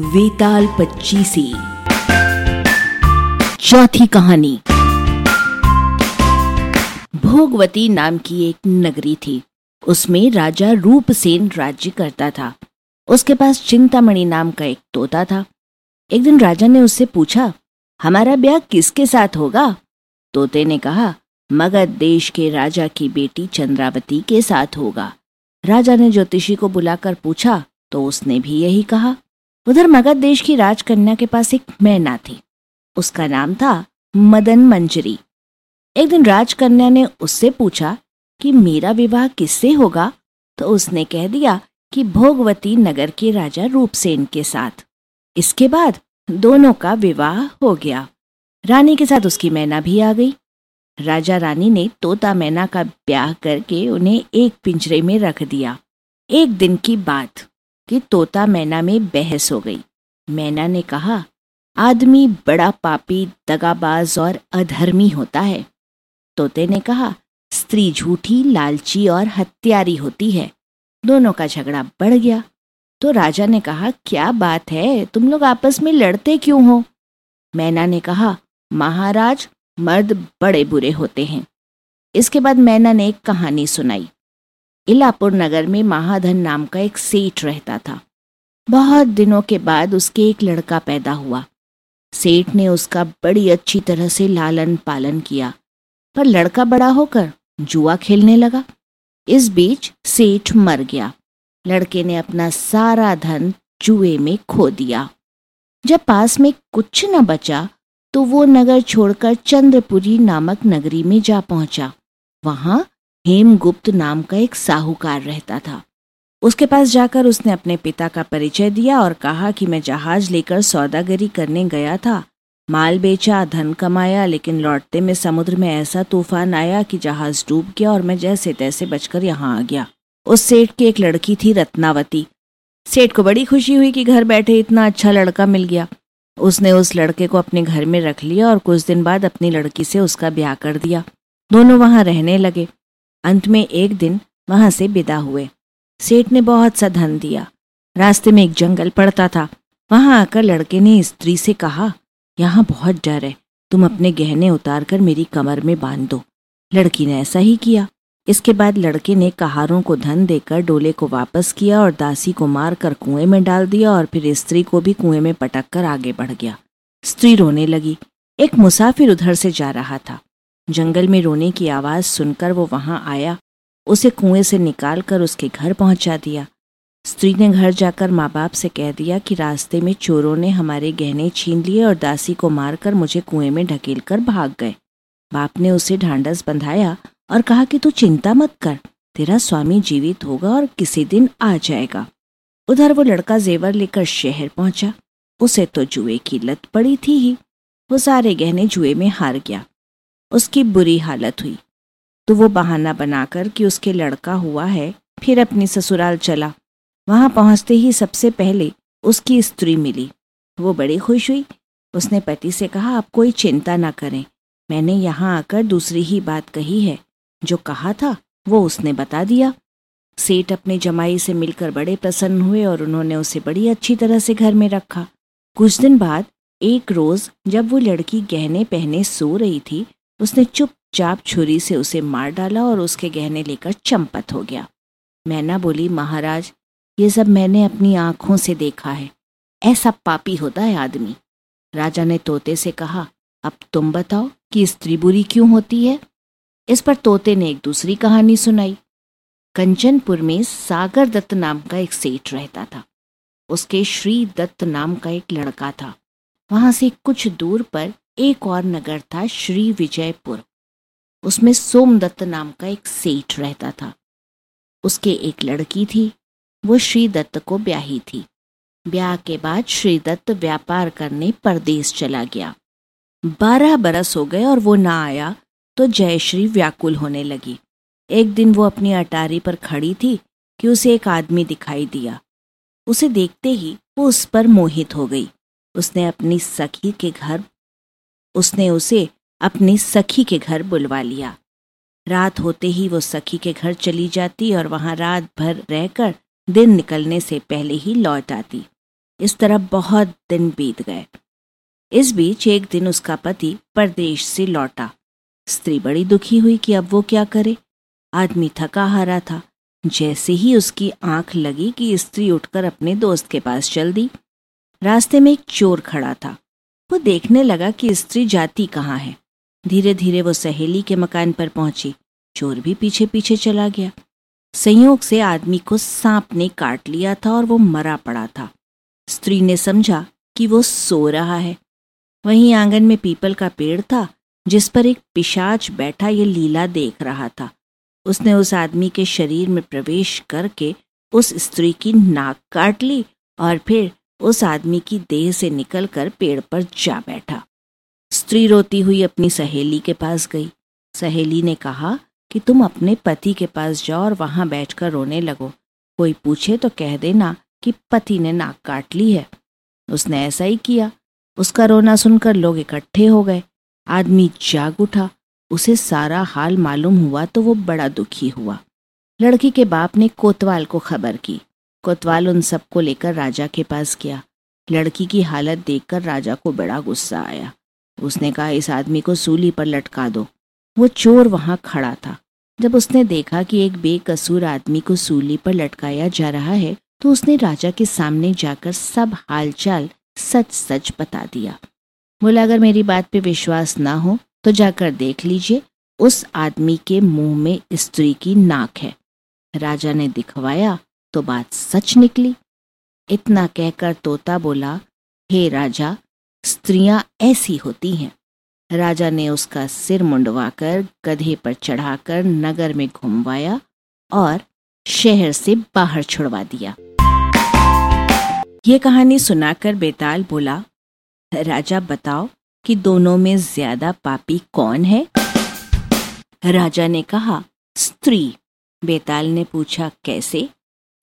वेताल पच्चीसी। चौथी कहानी। भोगवती नाम की एक नगरी थी। उसमें राजा रूपसेन राज्य करता था। उसके पास चिंतामणि नाम का एक तोता था। एक दिन राजा ने उससे पूछा, हमारा ब्याह किसके साथ होगा? तोते ने कहा मगध देश के राजा की बेटी चंद्रावती के साथ होगा। राजा ने ज्योतिषी को बुलाकर पूछा तो उसने भी यही कहा। उधर मगध देश की राजकन्या के पास एक मैना थी। उसका नाम था मदन मंजरी। एक दिन राजकन्या ने उससे पूछा कि मेरा विवाह किससे होगा? तो उसने कह दिया कि भोगवती नगर के राजा रूपसेन के साथ। इसके बाद दोनों का विवाह हो गया। रानी के साथ उसकी मैना भी आ गई। राजा रानी ने तोता मैना का ब्याह करके उन्हें एक पिंजरे में रख दिया। एक दिन की बात। कि तोता मैना में बहस हो गई। मैना ने कहा, आदमी बड़ा पापी, दगाबाज और अधर्मी होता है। तोते ने कहा, स्त्री झूठी, लालची और हत्यारी होती है। दोनों का झगड़ा बढ़ गया। तो राजा ने कहा, क्या बात है? तुम लोग आपस में लड़ते क्यों हो? मैना ने कहा, महाराज, मर्द बड़े बुरे होते हैं। इसके बाद मैना ने एक कहानी सुनाई। इलापुर नगर में महाधन नाम का एक सेठ रहता था। बहुत दिनों के बाद उसके एक लड़का पैदा हुआ। सेठ ने उसका बड़ी अच्छी तरह से लालन पालन किया, पर लड़का बड़ा होकर जुआ खेलने लगा। इस बीच सेठ मर गया। लड़के ने अपना सारा धन जुए में खो दिया। जब पास में कुछ न बचा तो वो नगर छोड़कर चंद्रपुरी नामक नगरी में जा पहुँचा। वहाँ हेमगुप्त नाम का एक साहूकार रहता था। उसके पास जाकर उसने अपने पिता का परिचय दिया और कहा कि मैं जहाज़ लेकर सौदागरी करने गया था। माल बेचा, धन कमाया, लेकिन लौटते में समुद्र में ऐसा तूफ़ान आया कि जहाज़ डूब गया और मैं जैसे तैसे बचकर यहाँ आ गया। उस सेठ की एक लड़की थी रत्नावती। सेठ को बड़ी खुशी हुई कि घर बैठे इतना अच्छा लड़का मिल गया। उसने उस लड़के को अपने घर में रख लिया और कुछ दिन बाद अपनी लड़की से उसका ब्याह कर दिया। दोनों वहाँ रहने लगे। अंत में एक दिन वहाँ से विदा हुए। सेठ ने बहुत सा धन दिया। रास्ते में एक जंगल पड़ता था। वहाँ आकर लड़के ने स्त्री से कहा, यहाँ बहुत डर है। तुम अपने गहने उतार कर मेरी कमर में बाँध दो। लड़की ने ऐसा ही किया। इसके बाद लड़के ने कहारों को धन देकर डोले को वापस किया और दासी को मारकर कुएँ में डाल दिया और फिर स्त्री को भी कुएँ में पटक कर आगे बढ़ गया। स्त्री रोने लगी। एक मुसाफिर उधर से जा रहा था। जंगल में रोने की आवाज़ सुनकर वो वहाँ आया, उसे कुएँ से निकाल कर उसके घर पहुँचा दिया। स्त्री ने घर जाकर माँ बाप से कह दिया कि रास्ते में चोरों ने हमारे गहने छीन लिए और दासी को मारकर मुझे कुएँ में ढकेल कर भाग गए। बाप ने उसे ढांडस बंधाया और कहा कि तू चिंता मत कर, तेरा स्वामी जीवित होगा और किसी दिन आ जाएगा। उधर वो लड़का जेवर लेकर शहर पहुँचा, उसे तो जुए की लत पड़ी थी ही। वो सारे गहने जुए में हार गया। उसकी बुरी हालत हुई। तो वो बहाना बनाकर कि उसके लड़का हुआ है, फिर अपनी ससुराल चला। वहाँ पहुँचते ही सबसे पहले उसकी स्त्री मिली। वो बड़ी खुश हुई। उसने पति से कहा, आप कोई चिंता ना करें। मैंने यहाँ आकर दूसरी ही बात कही है। जो कहा था, वो उसने बता दिया। सेठ अपने जमाई से मिलकर बड़े प्रसन्न हुए और उन्होंने उसे बड़ी अच्छी तरह से घर में रखा। कुछ दिन बाद, एक रोज जब वो लड़की गहने पहने सो रही थी उसने चुपचाप छुरी से उसे मार डाला और उसके गहने लेकर चंपत हो गया। मैना बोली, महाराज, ये सब मैंने अपनी आँखों से देखा है। ऐसा पापी होता है आदमी राजा ने तोते से कहा, अब तुम बताओ कि स्त्री बुरी क्यों होती है? इस पर तोते ने एक दूसरी कहानी सुनाई। कंचनपुर में सागर दत्त नाम का एक सेठ रहता था। उसके श्री दत्त नाम का एक लड़का था। वहाँ से कुछ दूर पर एक और नगर था श्री विजयपुर। उसमें सोमदत्त नाम का एक सेठ रहता था। उसके एक लड़की थी, वो श्री दत्त को ब्याही थी। ब्याह के बाद श्री दत्त व्यापार करने परदेश चला गया। बारह बरस हो गए और वो ना आया तो जयश्री व्याकुल होने लगी। एक दिन वो अपनी अटारी पर खड़ी थी कि उसे एक आदमी दिखाई दिया। उसे देखते ही वो उस पर मोहित हो गई। उसने अपनी सखी के घर उसने उसे अपनी सखी के घर बुलवा लिया। रात होते ही वो सखी के घर चली जाती और वहाँ रात भर रहकर दिन निकलने से पहले ही लौट आती। इस तरह बहुत दिन बीत गए। इस बीच एक दिन उसका पति परदेश से लौटा। स्त्री बड़ी दुखी हुई कि अब वो क्या करे। आदमी थका हारा था। जैसे ही उसकी आँख लगी कि स्त्री उठकर अपने दोस्त के पास चल दी। रास्ते में एक चोर खड़ा था। वो देखने लगा कि स्त्री जाती कहाँ है। धीरे धीरे वो सहेली के मकान पर पहुँची। चोर भी पीछे पीछे चला गया। संयोग से आदमी को सांप ने काट लिया था और वो मरा पड़ा था। स्त्री ने समझा कि वो सो रहा है। वहीं आँगन में पीपल का पेड़ था, जिस पर एक पिशाच बैठा ये लीला देख रहा था। उसने उस आदमी के शरीर में प्रवेश करके उस स्त्री की नाक काट ली और फिर उस आदमी की देह से निकलकर पेड़ पर जा बैठा। स्त्री रोती हुई अपनी सहेली के पास गई। सहेली ने कहा कि तुम अपने पति के पास जाओ और वहाँ बैठकर रोने लगो। कोई पूछे तो कह देना कि पति ने नाक काट ली है। उसने ऐसा ही किया। उसका रोना सुनकर लोग इकट्ठे हो गए। आदमी जाग उठा। उसे सारा हाल मालूम हुआ तो वो बड़ा दुखी हुआ। लड़की के बाप ने कोतवाल को खबर की। कोतवाल उन सबको लेकर राजा के पास गया। लड़की की हालत देखकर राजा को बड़ा गुस्सा आया। उसने कहा, इस आदमी को सूली पर लटका दो। वो चोर वहाँ खड़ा था। जब उसने देखा कि एक बेकसूर आदमी को सूली पर लटकाया जा रहा है तो उसने राजा के सामने जाकर सब हालचाल सच सच बता दिया। बोला, अगर मेरी बात पे विश्वास ना हो तो जाकर देख लीजिए, उस आदमी के मुँह में स्त्री की नाक है। राजा ने दिखवाया तो बात सच निकली। इतना कहकर तोता बोला, हे राजा, स्त्रियाँ ऐसी होती हैं। राजा ने उसका सिर मुंडवाकर गधे पर चढ़ाकर नगर में घुमवाया और शहर से बाहर छुड़वा दिया। ये कहानी सुनाकर बेताल बोला, राजा, बताओ कि दोनों में ज़्यादा पापी कौन है? राजा ने कहा, स्त्री। बेताल ने पूछा, कैसे?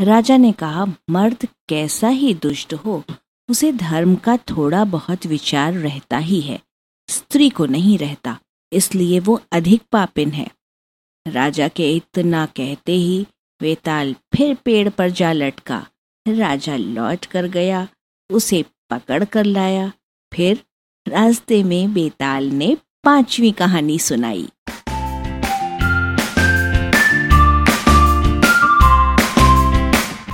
राजा ने कहा, मर्द कैसा ही दुष्ट हो, उसे धर्म का थोड़ा बहुत विचार रहता ही है, स्त्री को नहीं रहता, इसलिए वो अधिक पापिन है। राजा के इतना कहते ही वेताल फिर पेड़ पर जा लटका। राजा लौट कर गया, उसे पकड़ कर लाया, फिर रास्ते में बेताल ने पांचवी कहानी सुनाई।